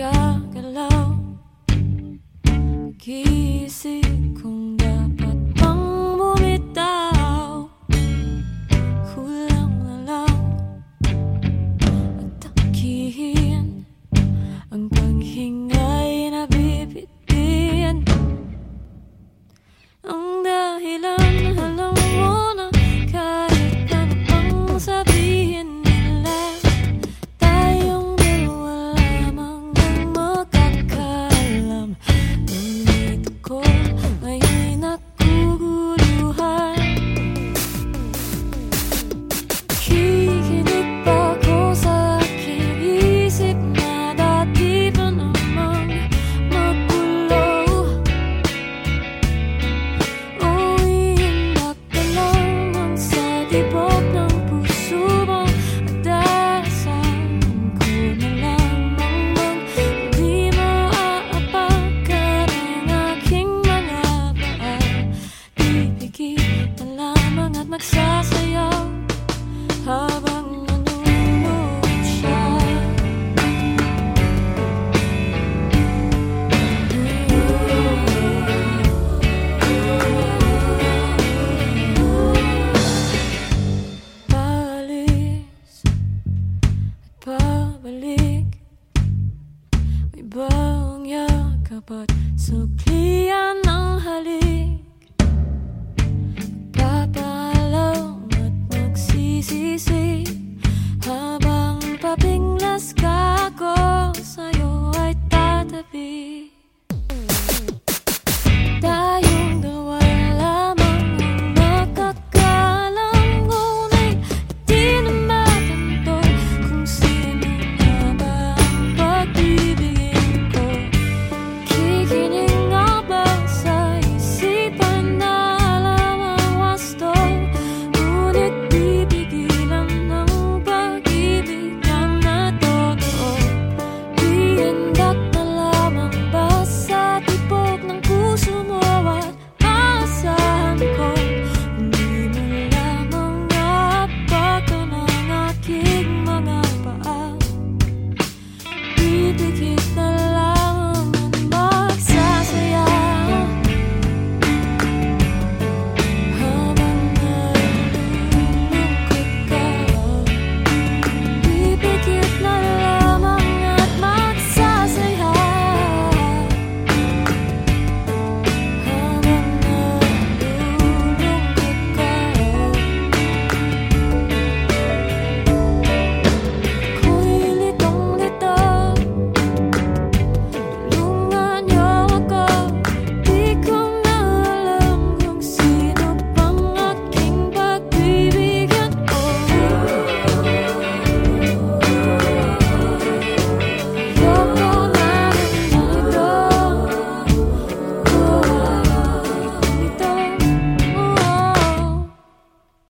Juggalo. Keep ay May so yakap